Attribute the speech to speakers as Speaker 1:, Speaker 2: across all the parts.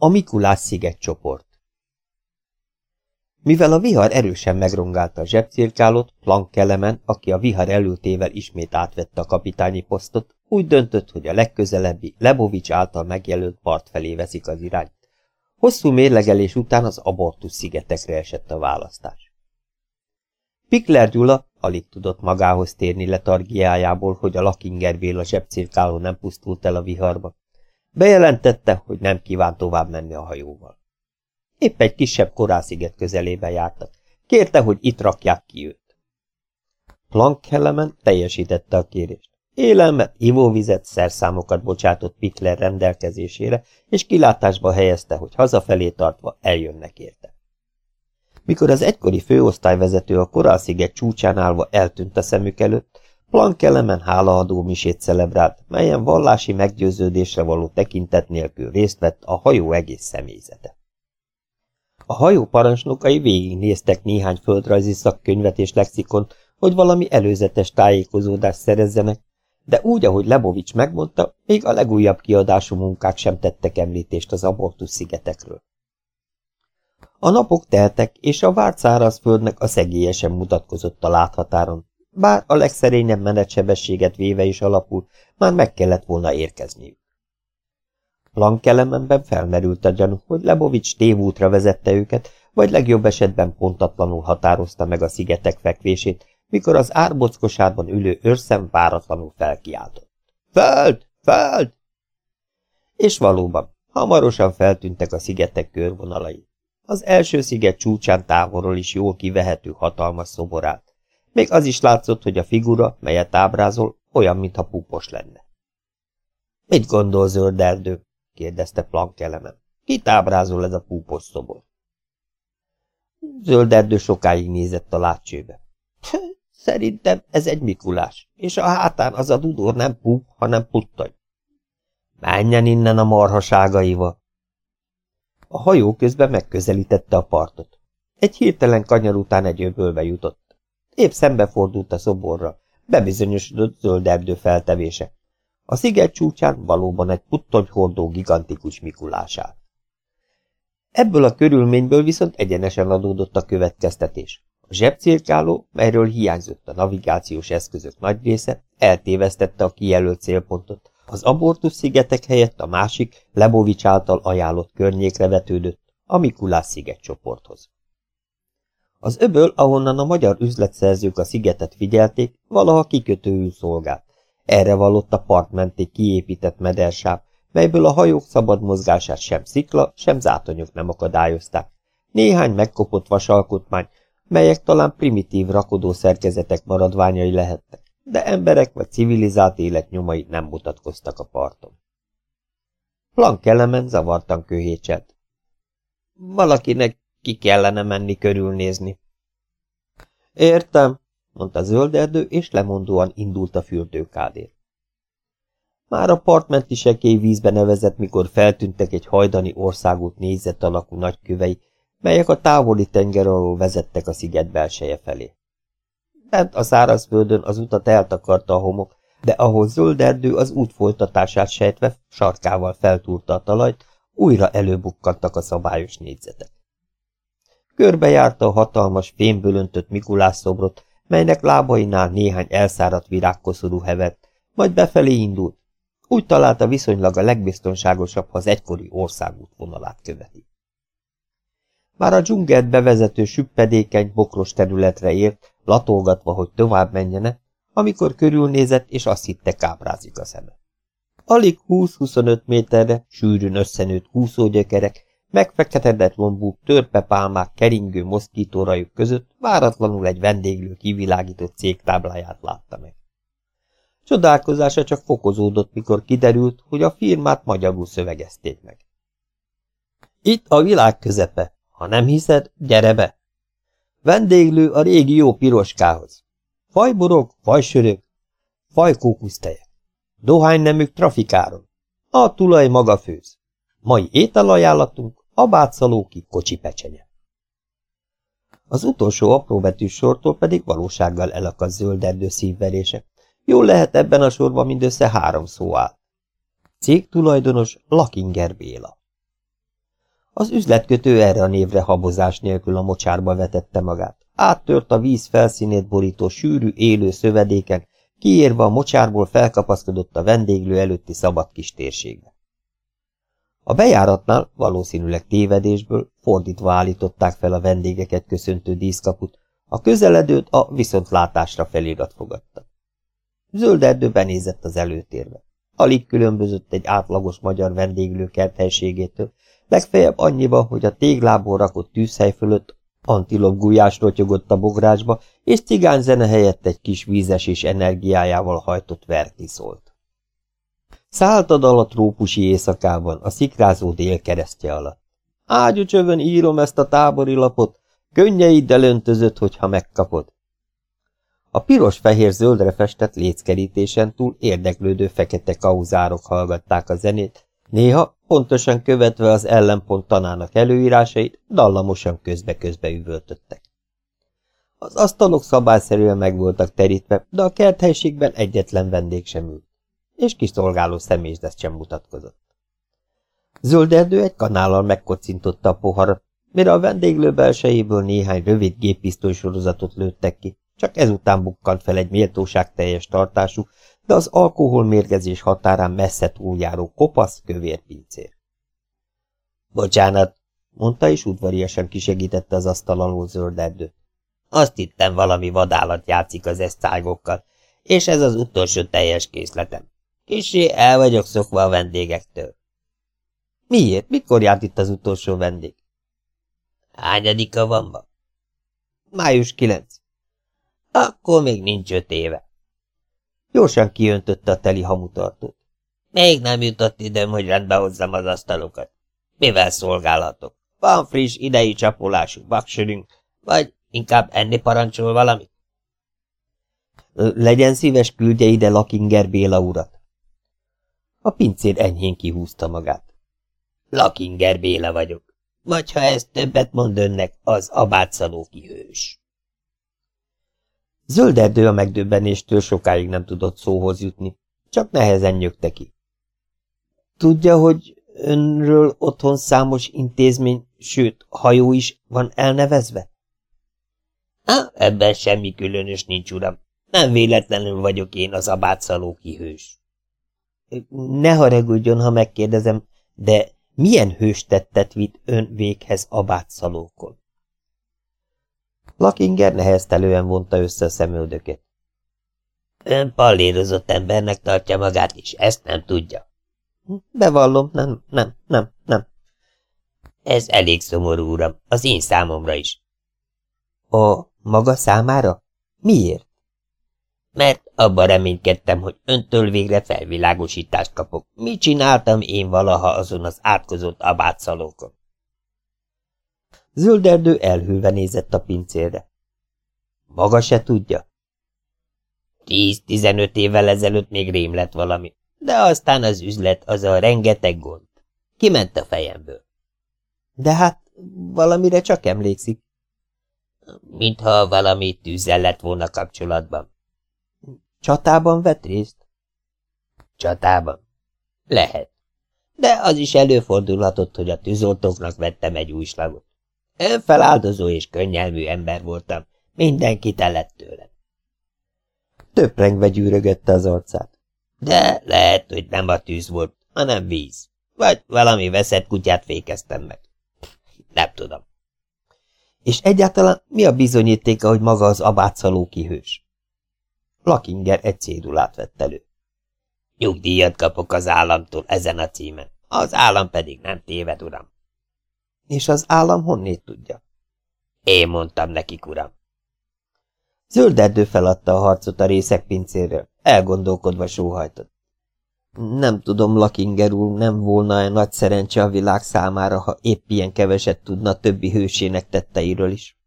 Speaker 1: A Mikulás sziget csoport Mivel a vihar erősen megrongálta a zsebcirkálót, Plank Kelemen, aki a vihar előtével ismét átvette a kapitányi posztot, úgy döntött, hogy a legközelebbi Lebovics által megjelölt part felé veszik az irányt. Hosszú mérlegelés után az abortus szigetekre esett a választás. Pikler Gyula alig tudott magához térni letargiájából, hogy a Lakinger Béla zsebcirkáló nem pusztult el a viharba. Bejelentette, hogy nem kíván tovább menni a hajóval. Épp egy kisebb korásziget közelében jártak. Kérte, hogy itt rakják ki őt. Plank Hellemen teljesítette a kérést. Élelmet, ivóvizet, szerszámokat bocsátott Pikler rendelkezésére, és kilátásba helyezte, hogy hazafelé tartva eljönnek érte. Mikor az egykori főosztályvezető a korálsziget csúcsán állva eltűnt a szemük előtt, Plank elemen hálaadó misét celebrált, melyen vallási meggyőződésre való tekintet nélkül részt vett a hajó egész személyzete. A hajó parancsnokai végignéztek néhány földrajzi szakkönyvet és lexikont, hogy valami előzetes tájékozódást szerezzenek, de úgy, ahogy Lebovics megmondta, még a legújabb kiadású munkák sem tettek említést az abortus szigetekről. A napok teltek, és a várt szárazföldnek a szegélyesen mutatkozott a láthatáron, bár a legszerényebb menetsebességet véve is alapul, már meg kellett volna érkezniük. Lankelemenben felmerült a gyanú, hogy Lebovics tévútra vezette őket, vagy legjobb esetben pontatlanul határozta meg a szigetek fekvését, mikor az árbockosárban ülő őrszem váratlanul felkiáltott. Föld! Föld! És valóban, hamarosan feltűntek a szigetek körvonalai. Az első sziget csúcsán távolról is jól kivehető hatalmas szoborát. Még az is látszott, hogy a figura, melyet ábrázol, olyan, mintha púpos lenne. Mit gondol zöld erdő? kérdezte Plank elemen. Kit ábrázol ez a púpos szobor? Zöld erdő sokáig nézett a látcsőbe. Szerintem ez egy Mikulás, és a hátán az a dudor nem púp, hanem puttany. Menjen innen a marhaságaival! A hajó közben megközelítette a partot. Egy hirtelen kanyar után egy öbölbe jutott. Épp szembefordult a szoborra, bebizonyosodott zöld erdő feltevése. A sziget csúcsán valóban egy puttonyhordó gigantikus Mikulását. Ebből a körülményből viszont egyenesen adódott a következtetés. A zsebcirkáló, melyről hiányzott a navigációs eszközök nagy része, eltévesztette a kijelölt célpontot, az abortus szigetek helyett a másik, Lebovics által ajánlott környékre vetődött, a Mikulás sziget csoporthoz. Az öböl, ahonnan a magyar üzletszerzők a szigetet figyelték, valaha kikötőül szolgált. Erre vallott a partmenti kiépített medersáv, melyből a hajók szabad mozgását sem szikla, sem zátonyok nem akadályozták. Néhány megkopott vasalkotmány, melyek talán primitív rakodó szerkezetek maradványai lehettek, de emberek vagy civilizált élet nyomai nem mutatkoztak a parton. Plank elemen zavartan köhécselt. Valakinek ki kellene menni körülnézni. Értem, mondta zölderdő, és lemondóan indult a fürdőkádér. Már a partmenti sekély vízbe nevezett, mikor feltűntek egy hajdani országút négyzet alakú nagykövei, melyek a távoli tenger alól vezettek a sziget belseje felé. Bent a szárazföldön az utat eltakarta a homok, de ahol zöld erdő az út folytatását sejtve sarkával feltúrta a talajt, újra előbukkantak a szabályos négyzetek. Körbejárta a hatalmas, fémből öntött Mikulás szobrot, melynek lábainál néhány elszáradt virágkoszorú hevert, majd befelé indult. Úgy találta viszonylag a legbiztonságosabb, ha az egykori országút vonalát követi. Már a dzsungelt bevezető süppedékeny, bokros területre ért, latolgatva, hogy tovább menjene, amikor körülnézett, és azt hitte káprázik a szeme. Alig 20-25 méterre sűrűn összenőtt kúszógyökerek, megfeketedett lombú, törpepálmák, keringő moszkítórajuk között váratlanul egy vendéglő kivilágított cég tábláját látta meg. Csodálkozása csak fokozódott, mikor kiderült, hogy a firmát magyarul szövegezték meg. Itt a világ közepe, ha nem hiszed, gyere be! Vendéglő a régi jó piroskához. Fajborok, fajsörök, fajkókusztejek. Dohánynemük trafikáron. A tulaj maga főz. Mai ételajánlatunk abátszalóki kocsi pecsenye. Az utolsó apróbetűs sortól pedig valósággal elakad zöld erdő szívverése. Jól lehet ebben a sorban mindössze három szó áll. Cég tulajdonos Lakinger Béla. Az üzletkötő erre a névre habozás nélkül a mocsárba vetette magát. Áttört a víz felszínét borító sűrű, élő szövedéken, kiérve a mocsárból felkapaszkodott a vendéglő előtti szabad kis térségbe. A bejáratnál valószínűleg tévedésből fordítva állították fel a vendégeket köszöntő díszkaput, a közeledőt a viszontlátásra felirat fogadta. Zöld erdő benézett az előtérbe. Alig különbözött egy átlagos magyar vendéglő kerthelységétől, legfeljebb annyiba, hogy a téglából rakott tűzhely fölött antilop gulyás rotyogott a bográcsba, és cigányzene helyett egy kis vízes és energiájával hajtott verkli szólt. Szálltad alatt trópusi éjszakában, a szikrázó dél keresztje alatt. Ágyúcsövön írom ezt a tábori lapot, könnyeiddel öntözött, hogyha megkapod. A piros-fehér-zöldre festett léckerítésen túl érdeklődő fekete kauzárok hallgatták a zenét, néha, pontosan követve az ellenpont tanának előírásait, dallamosan közbe-közbe üvöltöttek. Az asztalok szabályszerűen meg voltak terítve, de a kerthelységben egyetlen vendég sem ült, és kiszolgáló személyzet sem mutatkozott. Zöld erdő egy kanállal megkocintotta a poharat, mire a vendéglő belsejéből néhány rövid géppisztoly sorozatot lőttek ki, csak ezután bukkant fel egy méltóság teljes tartású, de az alkoholmérgezés határán messze túljáró kopasz kövér pincér. Bocsánat, mondta, és udvariasan kisegítette az asztal alól zöld erdőt. Azt hittem, valami vadállat játszik az esztálygokkal, és ez az utolsó teljes készletem. Kissé el vagyok szokva a vendégektől. Miért? Mikor járt itt az utolsó vendég? Hányadika van ma? Május 9. Akkor még nincs öt éve. Gyorsan kiöntötte a teli hamutartót. Még nem jutott időm, hogy rendbe hozzam az asztalokat. Mivel szolgálhatok? Van friss, idei csapolású baksörünk, vagy inkább enni parancsol valamit? Legyen szíves, küldje ide Lakinger Béla urat. A pincér enyhén kihúzta magát. Lakinger Béla vagyok. Vagy ha ez többet mond önnek, az abátszaló kihős. Zöld erdő a megdöbbenéstől sokáig nem tudott szóhoz jutni, csak nehezen nyögte ki. Tudja, hogy önről otthon számos intézmény, sőt, hajó is van elnevezve? Há, ebben semmi különös nincs, uram. Nem véletlenül vagyok én az abátszaló kihős. Ne haragudjon, ha megkérdezem, de milyen hőstettet vitt ön véghez abátszalókon? Lakinger neheztelően vonta össze a szemöldöket. Ön pallérozott embernek tartja magát is, ezt nem tudja. Bevallom, nem, nem, nem, nem. Ez elég szomorú, uram, az én számomra is. A maga számára? Miért? Mert abban reménykedtem, hogy öntől végre felvilágosítást kapok. Mit csináltam én valaha azon az átkozott abátszalókon? Zölderdő elhűlve nézett a pincérre. Maga se tudja? Tíz-tizenöt évvel ezelőtt még rém lett valami, de aztán az üzlet, az a rengeteg gond. Kiment a fejemből. De hát valamire csak emlékszik. Mintha valami tűzzel lett volna kapcsolatban. Csatában vett részt? Csatában? Lehet. De az is előfordulhatott, hogy a tűzoltóknak vettem egy új slagot. Feláldozó és könnyelmű ember voltam, mindenki telett tőlem. Töprengve gyűrögette az arcát. De lehet, hogy nem a tűz volt, hanem víz. Vagy valami veszett kutyát fékeztem meg. Nem tudom. És egyáltalán mi a bizonyítéka, hogy maga az abátszaló kihős? Lakinger egy cédulát vett elő. Nyugdíjat kapok az államtól ezen a címen, az állam pedig nem téved, uram. És az állam honnét tudja? Én mondtam nekik, uram. Zöld erdő feladta a harcot a részek pincéről, elgondolkodva sóhajtott. Nem tudom, Lakinger úr, nem volna-e nagy szerencse a világ számára, ha épp ilyen keveset tudna többi hősének tetteiről is.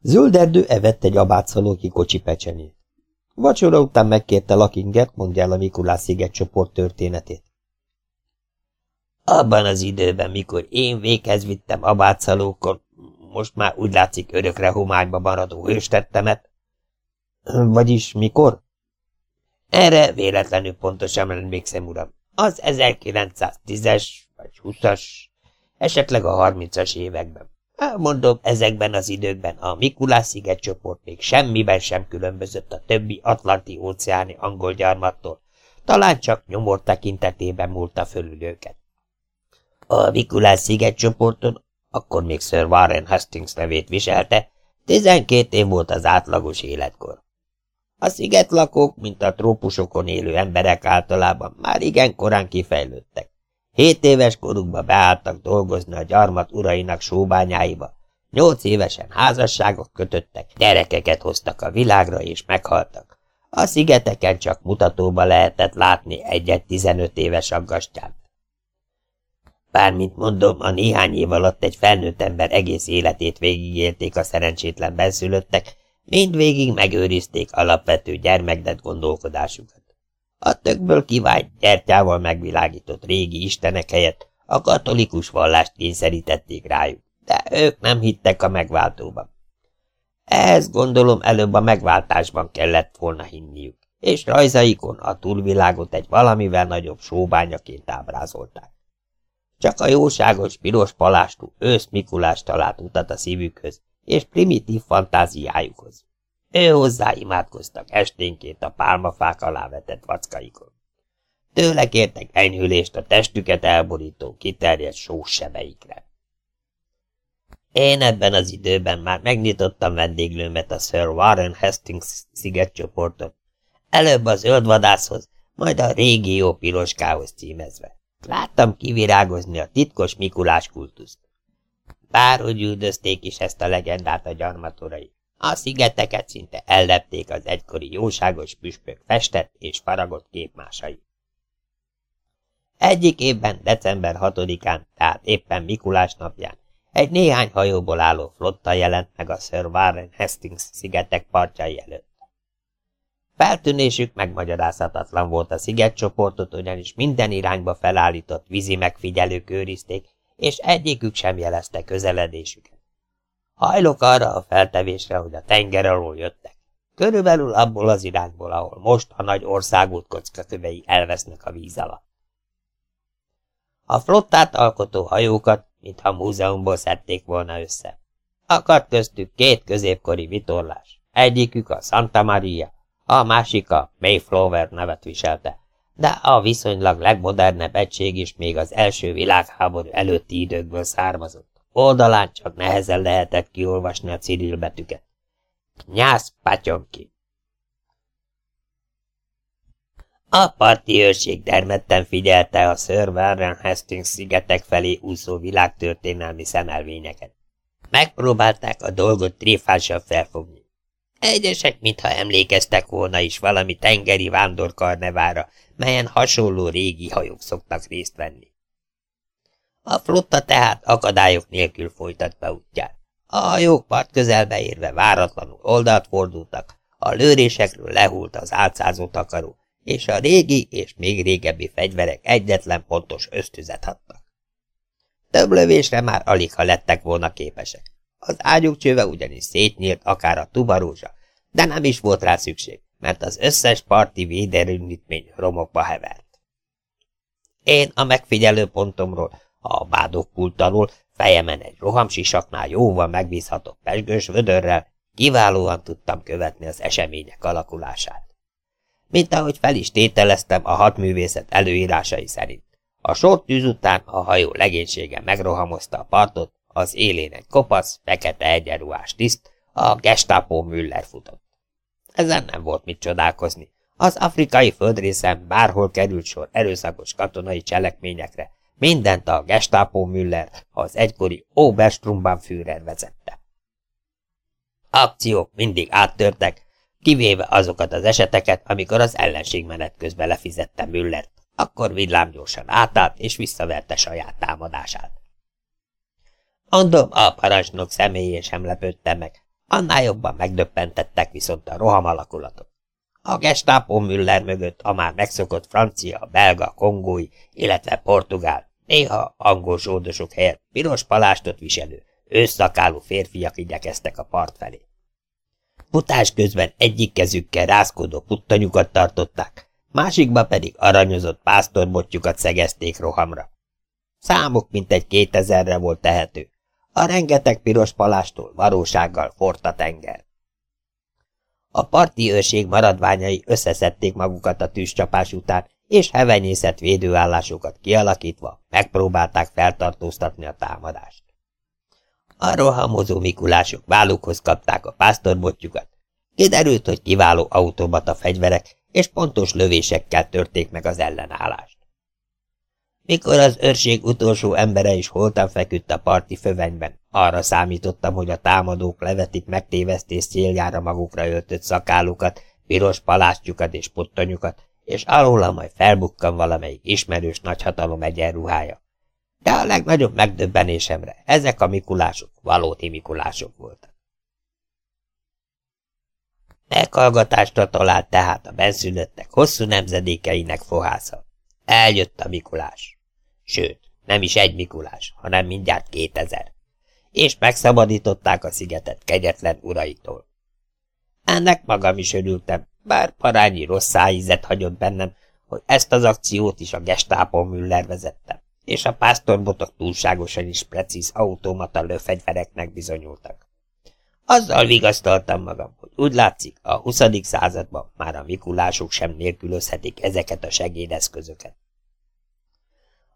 Speaker 1: Zöld erdő evett egy abátszalóki kocsi pecsenyét. Vacsora után megkérte Lakingert, mondja el a Mikulás sziget csoport történetét. Abban az időben, mikor én véghez vittem abátszalókon, most már úgy látszik örökre homályba maradó hőstettemet. Vagyis mikor? Erre véletlenül pontosan emlékszem, uram. Az 1910-es vagy vagy húszas, esetleg a harmincas években. Mondom, ezekben az időkben a Mikulás szigetcsoport még semmiben sem különbözött a többi atlanti-óceáni angol gyarmattól, talán csak nyomor tekintetében múlta fölül őket. A Mikulás szigetcsoporton, akkor még Sir Warren Hastings nevét viselte, tizenkét év volt az átlagos életkor. A szigetlakók, mint a trópusokon élő emberek általában már igen korán kifejlődtek. Hét éves korukba beálltak dolgozni a gyarmat urainak sóbányáiba. Nyolc évesen házasságot kötöttek, gyerekeket hoztak a világra és meghaltak. A szigeteken csak mutatóba lehetett látni egyet tizenöt éves aggastyát. Bármint mondom, a néhány év alatt egy felnőtt ember egész életét végigélték a szerencsétlen benszülöttek, mindvégig megőrizték alapvető gyermekdet gondolkodásukat. A tökből kivált gyertyával megvilágított régi istenek helyett a katolikus vallást kényszerítették rájuk, de ők nem hittek a megváltóban. Ehhez gondolom előbb a megváltásban kellett volna hinniük, és rajzaikon a túlvilágot egy valamivel nagyobb sóbányaként ábrázolták. Csak a jóságos piros palástú ősz Mikulás talált utat a szívükhöz, és primitív fantáziájukhoz. Ő hozzá imádkoztak esténként a pálmafák alá vetett vackaikon. Tőle kértek enyhülést a testüket elborító kiterjedt sós sebeikre. Én ebben az időben már megnyitottam vendéglőmet a Sir Warren Hastings szigetcsoporton, előbb az zöldvadászhoz, majd a régió piroskához címezve. Láttam kivirágozni a titkos Mikulás kultuszt. Bárhogy üldözték is ezt a legendát a gyarmatorai, a szigeteket szinte ellepték az egykori jóságos püspök festett és faragott képmásai. Egyik évben, december 6-án, tehát éppen Mikulás napján, egy néhány hajóból álló flotta jelent meg a Sir Warren Hastings szigetek partjai előtt. Feltűnésük megmagyarázhatatlan volt a szigetcsoportot, ugyanis minden irányba felállított vízi megfigyelők őrizték, és egyikük sem jelezte közeledésüket. Hajlok arra a feltevésre, hogy a tenger alól jöttek. Körülbelül abból az irányból, ahol most a nagy országút kockakövei elvesznek a víz alatt. A flottát alkotó hajókat, mintha múzeumból szedték volna össze. Akadt köztük két középkori vitorlás. Egyikük a Santa Maria, a másik a Mayflower nevet viselte, de a viszonylag legmodernebb egység is még az első világháború előtti időkből származott. Oldalán csak nehezen lehetett kiolvasni a Cyril betűket. Nyász patyonki. A parti őrség dermedten figyelte a Sir Warren Hastings szigetek felé úszó világtörténelmi szemelvényeket. Megpróbálták a dolgot tréfásabb felfogni. Egyesek, mintha emlékeztek volna is valami tengeri vándorkarnevára, melyen hasonló régi hajók szoktak részt venni. A flotta tehát akadályok nélkül folytatta útját. A hajók part közelbe érve váratlanul oldalt fordultak, a lőrésekről lehult az álcázó takaró, és a régi és még régebbi fegyverek egyetlen pontos ösztüzet hadtak. Több lövésre már alig ha lettek volna képesek. Az ágyuk csőve ugyanis szétnyílt akár a tubarózsa, de nem is volt rá szükség, mert az összes parti véderőnyítmény romokba hevert. Én a megfigyelő pontomról a bádogpult alól fejemen egy rohamsisaknál jóval megbízható pesgős vödörrel kiválóan tudtam követni az események alakulását. Mint ahogy fel is tételeztem a hatművészet előírásai szerint. A sort tűz után a hajó legénysége megrohamozta a partot, az élén egy kopasz, fekete egyenruhás tiszt, a Gestapo Müller futott. Ezen nem volt mit csodálkozni. Az afrikai földrészen bárhol került sor erőszakos katonai cselekményekre, Mindent a Gestapo Müller, az egykori Oberstrumban-Führer vezette. Akciók mindig áttörtek, kivéve azokat az eseteket, amikor az ellenség menet közben lefizette Müllert, akkor villámgyorsan átállt és visszaverte saját támadását. Mondom, a parancsnok személyén sem lepődte meg, annál jobban megdöppentettek viszont a roham alakulatot. A gestapo Müller mögött a már megszokott francia, belga, kongói, illetve portugál, Néha angol zsoldosok helyett piros palástot viselő, őszakáló férfiak igyekeztek a part felé. Futás közben egyik kezükkel rázkodó puttanyukat tartották, másikba pedig aranyozott pásztorbotjukat szegezték rohamra. Számuk egy kétezerre volt tehető. A rengeteg piros palástól valósággal a tenger. A parti őrség maradványai összeszedték magukat a tűzcsapás után, és hevenyészet védőállásokat kialakítva megpróbálták feltartóztatni a támadást. A rohamozó mikulások vállukhoz kapták a pásztorbotjukat. Kiderült, hogy kiváló automata fegyverek és pontos lövésekkel törték meg az ellenállást. Mikor az őrség utolsó embere is holtan feküdt a parti fövenyben, arra számítottam, hogy a támadók levetik megtévesztés céljára magukra öltött szakálukat, piros palástjukat és pottonyukat, és alóla majd felbukkan valamelyik ismerős nagyhatalom egyenruhája. De a legnagyobb megdöbbenésemre ezek a mikulások valóti mikulások voltak. Meghallgatásra talált tehát a benszülöttek hosszú nemzedékeinek fohásza. Eljött a Mikulás. Sőt, nem is egy Mikulás, hanem mindjárt kétezer. És megszabadították a szigetet kegyetlen uraitól. Ennek magam is örültem, bár parányi rossz szájízet hagyott bennem, hogy ezt az akciót is a gestápon Müller vezette, és a pásztorbotok túlságosan is precíz automata lőfegyvereknek bizonyultak. Azzal vigasztaltam magam, hogy úgy látszik, a 20. században már a mikulások sem nélkülözhetik ezeket a segédeszközöket.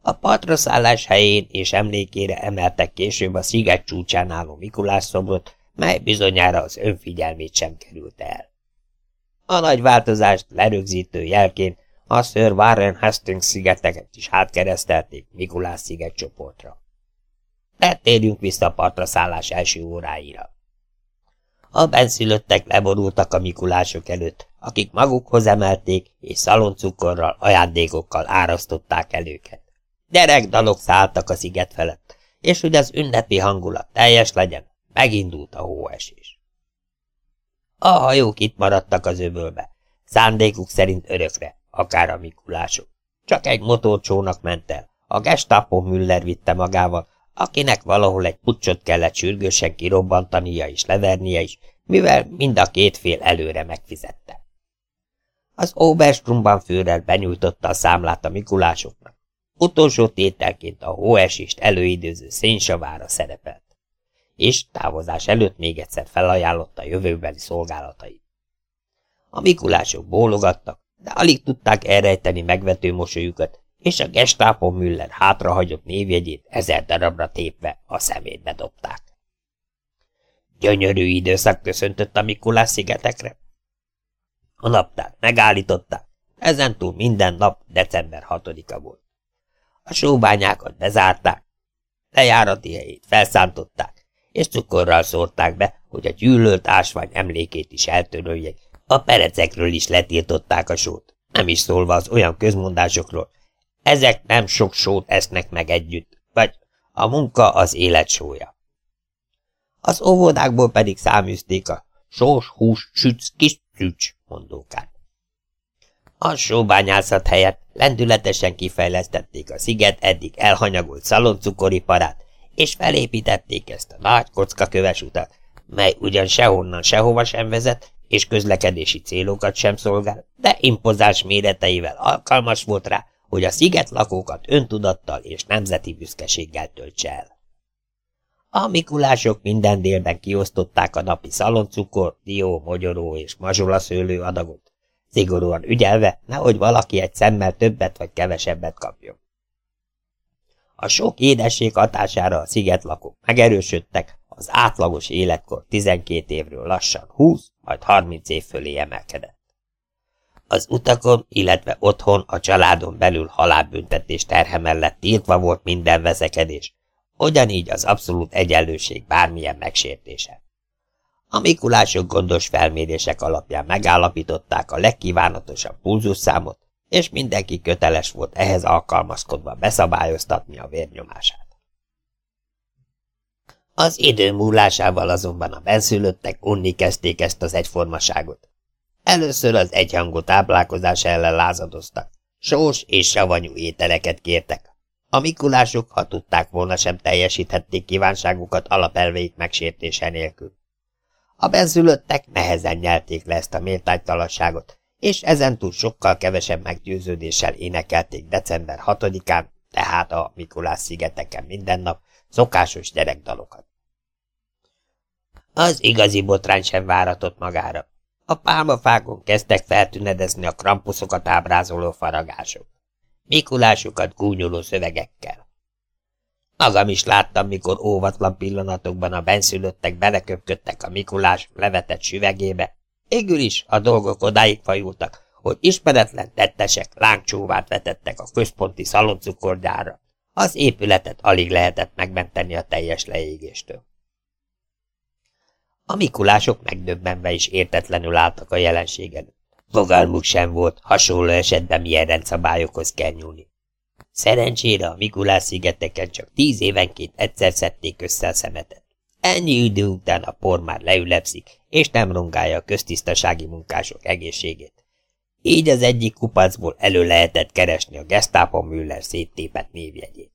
Speaker 1: A patraszállás helyén és emlékére emeltek később a sziget csúcsán álló Mikulás szobrot, mely bizonyára az önfigyelmét sem került el. A nagy változást lerögzítő jelként a Sir Warren Hastings szigeteket is átkeresztelték Mikulás sziget csoportra. De vissza a partra szállás első óráira. A benszülöttek leborultak a Mikulások előtt, akik magukhoz emelték, és szaloncukorral, ajándékokkal árasztották el őket. Gyerekdalok szálltak a sziget felett, és hogy az ünnepi hangulat teljes legyen, megindult a hóesés. A hajók itt maradtak az öbölbe, szándékuk szerint örökre, akár a Mikulások. Csak egy motorcsónak ment el, a Gestapo Müller vitte magával, akinek valahol egy pucsot kellett sürgősen kirobbantania és levernie is, mivel mind a két fél előre megfizette. Az Oberstrumban Führer benyújtotta a számlát a Mikulásoknak. Utolsó tételként a hóesést előidőző szénsavára szerepelt, és távozás előtt még egyszer felajánlotta jövőbeli szolgálatait. A Mikulások bólogattak, de alig tudták elrejteni megvető mosolyukat, és a gestápo Müller hátrahagyott névjegyét ezer darabra tépve a szemétbe dobták. Gyönyörű időszak köszöntött a Mikulás szigetekre. A naptár megállították, ezentúl minden nap december 6-a volt. A sóbányákat bezárták, lejárati helyét felszántották, és cukorral szórták be, hogy a gyűlölt ásvány emlékét is eltöröljék. A perecekről is letiltották a sót, nem is szólva az olyan közmondásokról, ezek nem sok sót esznek meg együtt, vagy a munka az élet sója. Az óvodákból pedig száműzték a sós hús süc kis szücs mondókát. A sóbányászat helyett lendületesen kifejlesztették a sziget eddig elhanyagolt szaloncukoriparát, és felépítették ezt a nagy kockaköves utat, mely ugyan sehonnan sehova sem vezet, és közlekedési célokat sem szolgál, de impozáns méreteivel alkalmas volt rá, hogy a sziget lakókat öntudattal és nemzeti büszkeséggel töltse el. A mikulások minden délben kiosztották a napi szaloncukor, dió, mogyoró és mazsolaszőlő adagot, szigorúan ügyelve, nehogy valaki egy szemmel többet vagy kevesebbet kapjon. A sok édesség hatására a szigetlakók megerősödtek, az átlagos életkor 12 évről lassan 20, majd 30 év fölé emelkedett. Az utakon, illetve otthon a családon belül halálbüntetés terhe mellett tiltva volt minden veszekedés, ugyanígy az abszolút egyenlőség bármilyen megsértése. A Mikulások gondos felmérések alapján megállapították a legkívánatosabb pulzusszámot, és mindenki köteles volt ehhez alkalmazkodva beszabályoztatni a vérnyomását. Az idő múlásával azonban a benszülöttek unni kezdték ezt az egyformaságot. Először az egyhangú táplálkozás ellen lázadoztak. Sós és savanyú ételeket kértek. A mikulások, ha tudták volna, sem teljesíthették kívánságukat alapelveik megsértése nélkül. A benzülöttek nehezen nyelték le ezt a méltánytalanságot, és ezentúl sokkal kevesebb meggyőződéssel énekelték december 6-án tehát a Mikulás szigeteken minden nap szokásos gyerekdalokat. Az igazi botrány sem váratott magára. A pálmafákon kezdtek feltünedezni a krampuszokat ábrázoló faragások. Mikulásukat gúnyoló szövegekkel. Magam is láttam, mikor óvatlan pillanatokban a benszülöttek beleköpködtek a Mikulás levetett süvegébe. Égül is a dolgok odáig fajultak, hogy ismeretlen tettesek lángcsóvát vetettek a központi szaloncukorgyárra. Az épületet alig lehetett megmenteni a teljes leégéstől. A Mikulások megdöbbenve is értetlenül álltak a jelenségen. Fogalmuk sem volt, hasonló esetben milyen rendszabályokhoz kell nyúlni. Szerencsére a Mikulás szigeteken csak tíz évenként egyszer szedték össze a szemetet. Ennyi idő után a por már leülepszik, és nem rongálja a köztisztasági munkások egészségét. Így az egyik kupacból elő lehetett keresni a Gestapo Müller széttépet névjegyét.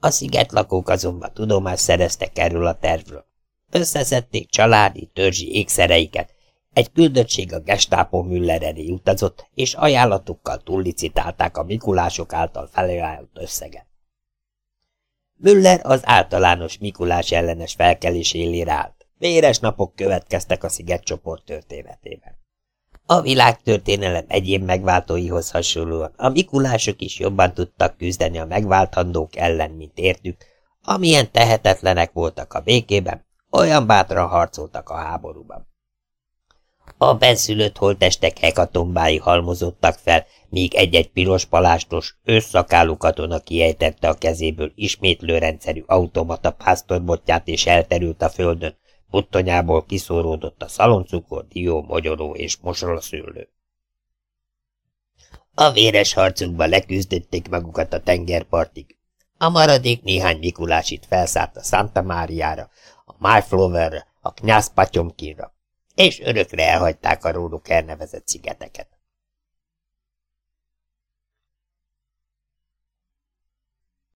Speaker 1: A szigetlakók azonban tudomást szereztek erről a tervről. Összeszedték családi, törzsi ékszereiket, egy küldöttség a Gestapo Müller elé utazott, és ajánlatukkal túllicitálták a Mikulások által felajánlott összeget. Müller az általános Mikulás ellenes felkelés élére állt. Véres napok következtek a szigetcsoport történetében. A világtörténelem egyéb megváltóihoz hasonlóan a Mikulások is jobban tudtak küzdeni a megválthandók ellen, mint értük, amilyen tehetetlenek voltak a békében, olyan bátran harcoltak a háborúban. A benszülött holtestek hekatombái halmozottak fel, míg egy-egy piros palástos, összakálú katona kiejtette a kezéből ismétlő rendszerű automata pásztorbotját és elterült a földön, puttonyából kiszóródott a szaloncukor, dió, mogyoró és mosolaszőlő. A véres harcukban leküzdötték magukat a tengerpartig. A maradék néhány Mikulásit felszállt a Santa Máriára, a Mayflowerre, a Knyász Patyomkinra, és örökre elhagyták a róluk elnevezett szigeteket.